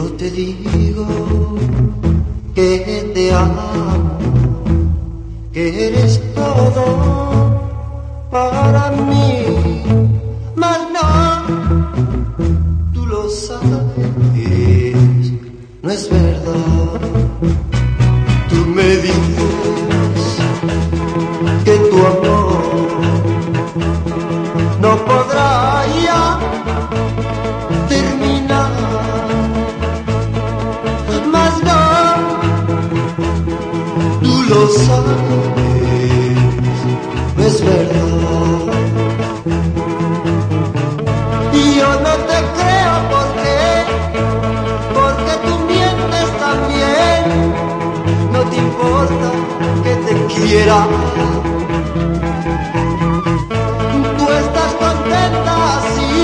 te digo que te amo, que eres todo para mí, mas no, tú lo sabes, no es verdad. Tú me dices lo sabes, es verdad. Y yo no te creo porque, porque tú mientes también. No te importa que te quiera. Tú estás contenta así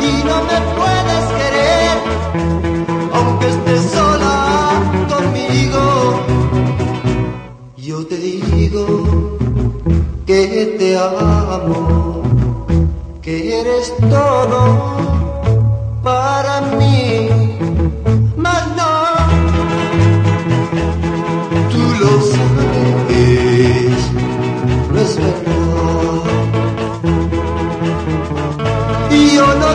y no me puedes querer, aunque estés yo te digo que te amo, que eres todo para mí, mas no, tú lo sabes, no es verdad. Y yo no